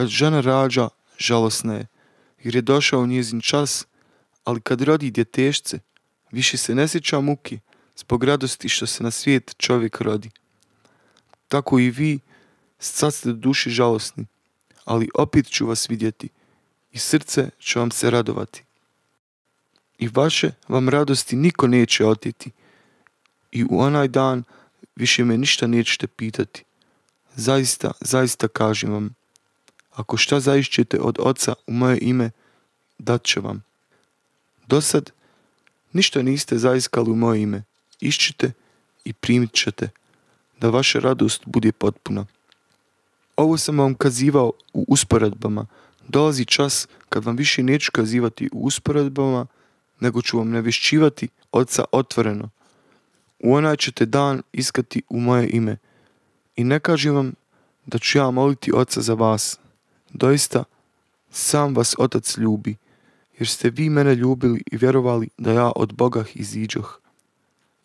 Kad žena rađa, žalosna je, jer je došao njezin čas, ali kad rodi djetešce, više se ne sjeća muki zbog radosti što se na svijet čovjek rodi. Tako i vi, sad ste duši žalosni, ali opet ću vas vidjeti i srce će vam se radovati. I vaše vam radosti niko neće oteti i u onaj dan više me ništa nećete pitati. Zaista, zaista kažem vam, ako šta zaišćete od oca u moje ime, dat će vam. Dosad ništa niste zaiskali u moje ime. Išćite i primit ćete, da vaša radost bude potpuna. Ovo sam vam kazivao u usporedbama. Dolazi čas kad vam više neću kazivati u usporedbama, nego ću vam navješćivati oca otvoreno. U onaj ćete dan iskati u moje ime. I ne kažem vam da ću ja moliti oca za vas. Doista, sam vas otac ljubi, jer ste vi mene ljubili i vjerovali da ja od Boga iziđoh.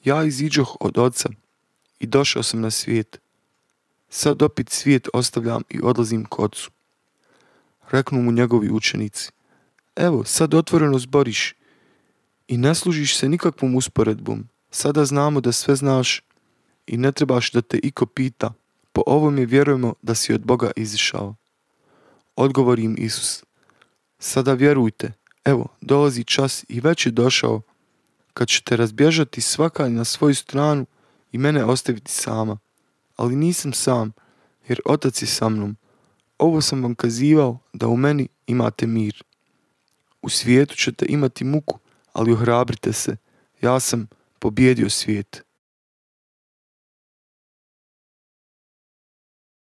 Ja iziđoh od oca i došao sam na svijet. Sad opet svijet ostavljam i odlazim k ocu. Reknu mu njegovi učenici. Evo, sad otvoreno zboriš i ne služiš se nikakvom usporedbom. Sada znamo da sve znaš i ne trebaš da te iko pita. Po ovome vjerujemo da si od Boga izišao. Odgovori im Isus. Sada vjerujte, evo, dolazi čas i već je došao kad ćete razbježati svaka na svoju stranu i mene ostaviti sama. Ali nisam sam, jer otac je sa mnom. Ovo sam vam kazivao da u meni imate mir. U svijetu ćete imati muku, ali ohrabrite se. Ja sam pobjedio svijet.